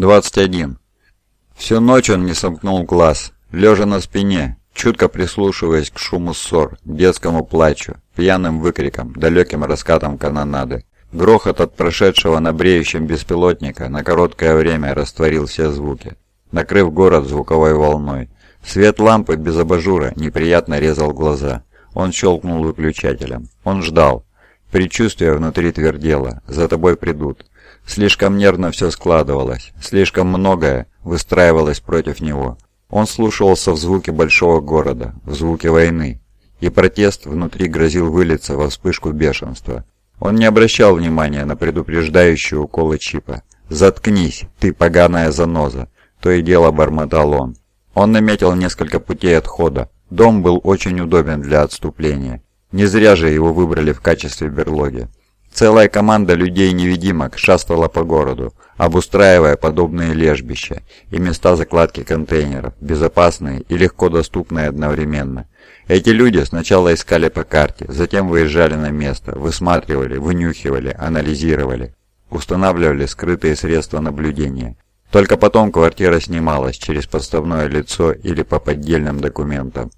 21. Всю ночь он не сомкнул глаз, лежа на спине, чутко прислушиваясь к шуму ссор, детскому плачу, пьяным выкрикам, далеким раскатам канонады. Грохот от прошедшего на бреющем беспилотника на короткое время растворил все звуки, накрыв город звуковой волной. Свет лампы без абажура неприятно резал глаза. Он щелкнул выключателем. Он ждал. Предчувствие внутри твердело. За тобой придут. Слишком нервно все складывалось. Слишком многое выстраивалось против него. Он слушался в звуке большого города, в звуке войны. И протест внутри грозил вылиться во вспышку бешенства. Он не обращал внимания на предупреждающие уколы чипа. «Заткнись, ты поганая заноза!» То и дело бормотал он. Он наметил несколько путей отхода. Дом был очень удобен для отступления. Не зря же его выбрали в качестве берлоги. Целая команда людей-невидимок шастала по городу, обустраивая подобные лежбища и места закладки контейнеров, безопасные и легко доступные одновременно. Эти люди сначала искали по карте, затем выезжали на место, высматривали, вынюхивали, анализировали, устанавливали скрытые средства наблюдения. Только потом квартира снималась через подставное лицо или по поддельным документам.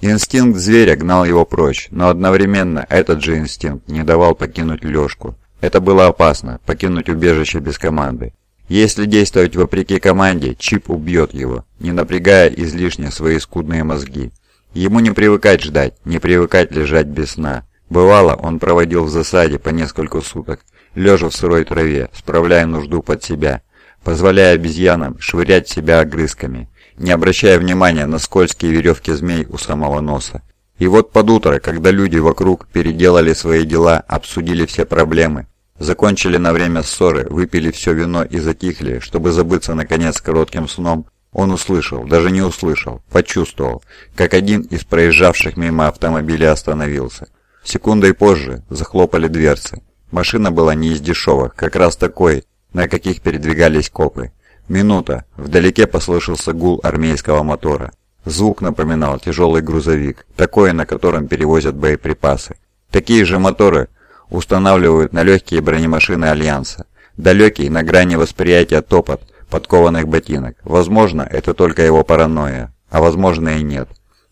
Инстинкт зверя гнал его прочь, но одновременно этот же инстинкт не давал покинуть Лёшку. Это было опасно, покинуть убежище без команды. Если действовать вопреки команде, Чип убьет его, не напрягая излишне свои скудные мозги. Ему не привыкать ждать, не привыкать лежать без сна. Бывало, он проводил в засаде по несколько суток, лежа в сырой траве, справляя нужду под себя, позволяя обезьянам швырять себя огрызками, не обращая внимания на скользкие веревки змей у самого носа. И вот под утро, когда люди вокруг переделали свои дела, обсудили все проблемы, закончили на время ссоры, выпили все вино и затихли, чтобы забыться наконец коротким сном, он услышал, даже не услышал, почувствовал, как один из проезжавших мимо автомобилей остановился. Секундой позже захлопали дверцы. Машина была не из дешевых, как раз такой, на каких передвигались копы. Минута. Вдалеке послышался гул армейского мотора. Звук напоминал тяжелый грузовик, такой, на котором перевозят боеприпасы. Такие же моторы устанавливают на легкие бронемашины Альянса. Далекий, на грани восприятия топот подкованных ботинок. Возможно, это только его паранойя, а возможно и нет.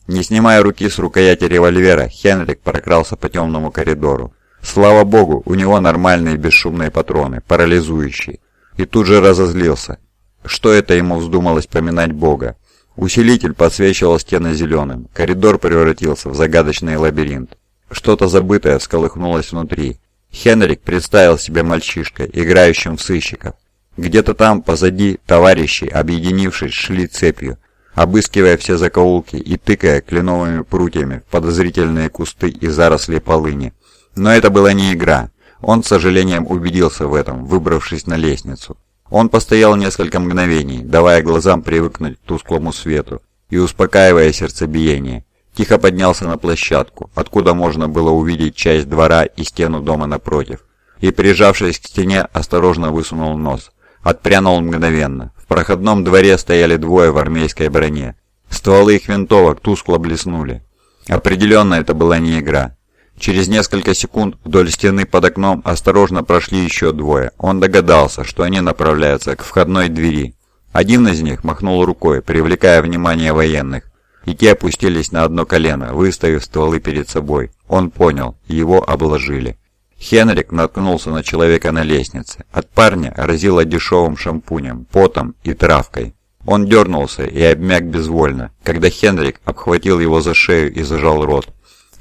Не снимая руки с рукояти револьвера, Хенрик прокрался по темному коридору. Слава богу, у него нормальные бесшумные патроны, парализующие. И тут же разозлился. Что это ему вздумалось поминать Бога? Усилитель подсвечивал стены зеленым. Коридор превратился в загадочный лабиринт. Что-то забытое всколыхнулось внутри. Хенрик представил себя мальчишкой, играющим в сыщиков. Где-то там, позади, товарищи, объединившись, шли цепью, обыскивая все закоулки и тыкая кленовыми прутьями в подозрительные кусты и заросли полыни. Но это была не игра. Он, с сожалением, убедился в этом, выбравшись на лестницу. Он постоял несколько мгновений, давая глазам привыкнуть к тусклому свету и успокаивая сердцебиение. Тихо поднялся на площадку, откуда можно было увидеть часть двора и стену дома напротив. И, прижавшись к стене, осторожно высунул нос. Отпрянул мгновенно. В проходном дворе стояли двое в армейской броне. Стволы их винтовок тускло блеснули. Определенно это была не игра. Через несколько секунд вдоль стены под окном осторожно прошли еще двое. Он догадался, что они направляются к входной двери. Один из них махнул рукой, привлекая внимание военных. И те опустились на одно колено, выставив стволы перед собой. Он понял, его обложили. Хенрик наткнулся на человека на лестнице. От парня разило дешевым шампунем, потом и травкой. Он дернулся и обмяк безвольно, когда Хенрик обхватил его за шею и зажал рот.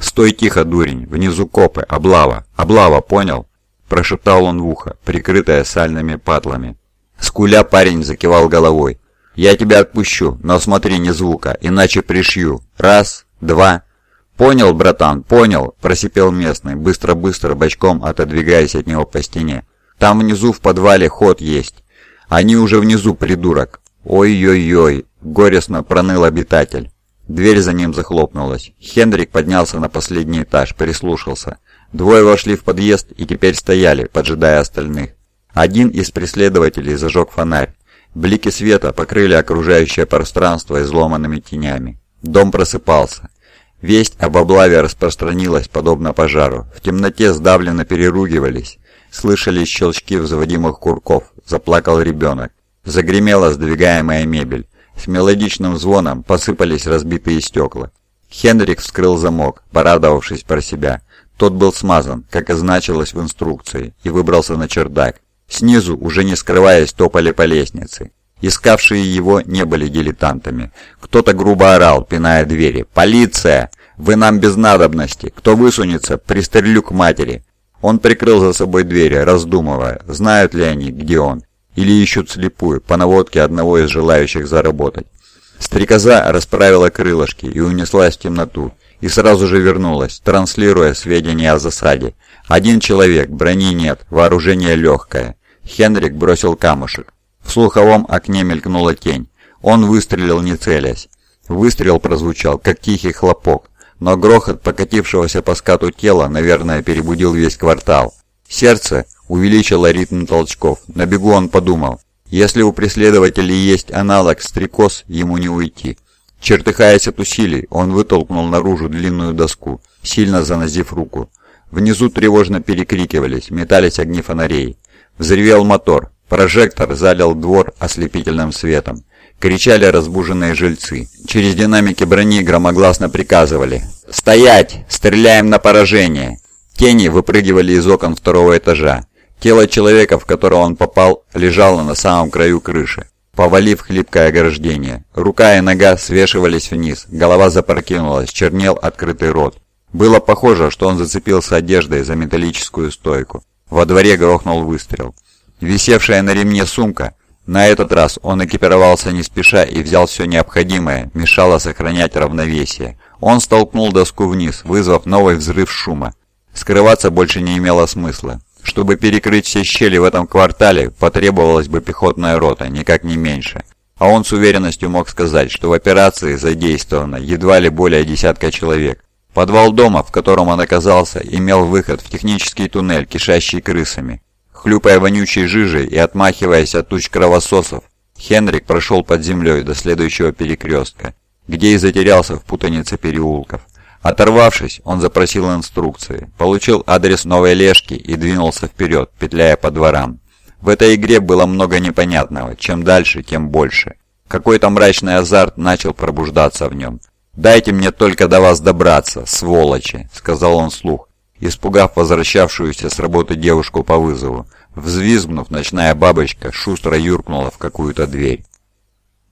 «Стой тихо, дурень! Внизу копы! Облава! Облава, понял?» Прошептал он в ухо, прикрытое сальными патлами. Скуля парень закивал головой. «Я тебя отпущу, но смотри не звука, иначе пришью. Раз, два...» «Понял, братан, понял», – просипел местный, быстро-быстро бочком отодвигаясь от него по стене. «Там внизу в подвале ход есть. Они уже внизу, придурок». «Ой-ой-ой», – горестно проныл обитатель. Дверь за ним захлопнулась. Хендрик поднялся на последний этаж, прислушался. Двое вошли в подъезд и теперь стояли, поджидая остальных. Один из преследователей зажег фонарь. Блики света покрыли окружающее пространство изломанными тенями. Дом просыпался. Весть об облаве распространилась, подобно пожару. В темноте сдавленно переругивались. Слышались щелчки взводимых курков. Заплакал ребенок. Загремела сдвигаемая мебель. С мелодичным звоном посыпались разбитые стекла. Хенрик вскрыл замок, порадовавшись про себя. Тот был смазан, как и значилось в инструкции, и выбрался на чердак. Снизу, уже не скрываясь, топали по лестнице. Искавшие его не были дилетантами. Кто-то грубо орал, пиная двери. «Полиция! Вы нам без надобности! Кто высунется, пристрелю к матери!» Он прикрыл за собой двери, раздумывая, знают ли они, где он, или ищут слепую, по наводке одного из желающих заработать. Стрекоза расправила крылышки и унеслась в темноту, и сразу же вернулась, транслируя сведения о засаде. Один человек, брони нет, вооружение легкое. Хенрик бросил камушек. В слуховом окне мелькнула тень. Он выстрелил не целясь. Выстрел прозвучал, как тихий хлопок, но грохот покатившегося по скату тела, наверное, перебудил весь квартал. Сердце увеличило ритм толчков. На бегу он подумал, если у преследователей есть аналог стрекоз, ему не уйти. Чертыхаясь от усилий, он вытолкнул наружу длинную доску, сильно занозив руку. Внизу тревожно перекрикивались, метались огни фонарей. Взревел мотор, прожектор залил двор ослепительным светом. Кричали разбуженные жильцы. Через динамики брони громогласно приказывали «Стоять! Стреляем на поражение!» Тени выпрыгивали из окон второго этажа. Тело человека, в которого он попал, лежало на самом краю крыши, повалив хлипкое ограждение. Рука и нога свешивались вниз, голова запрокинулась, чернел открытый рот. Было похоже, что он зацепился одеждой за металлическую стойку. Во дворе грохнул выстрел. Висевшая на ремне сумка, на этот раз он экипировался не спеша и взял все необходимое, мешало сохранять равновесие. Он столкнул доску вниз, вызвав новый взрыв шума. Скрываться больше не имело смысла. Чтобы перекрыть все щели в этом квартале, потребовалась бы пехотная рота, никак не меньше. А он с уверенностью мог сказать, что в операции задействовано едва ли более десятка человек. Подвал дома, в котором он оказался, имел выход в технический туннель, кишащий крысами. Хлюпая вонючей жижей и отмахиваясь от туч кровососов, Хенрик прошел под землей до следующего перекрестка, где и затерялся в путанице переулков. Оторвавшись, он запросил инструкции, получил адрес новой лешки и двинулся вперед, петляя по дворам. В этой игре было много непонятного, чем дальше, тем больше. Какой-то мрачный азарт начал пробуждаться в нем. «Дайте мне только до вас добраться, сволочи!» — сказал он вслух, испугав возвращавшуюся с работы девушку по вызову. Взвизгнув, ночная бабочка шустро юркнула в какую-то дверь.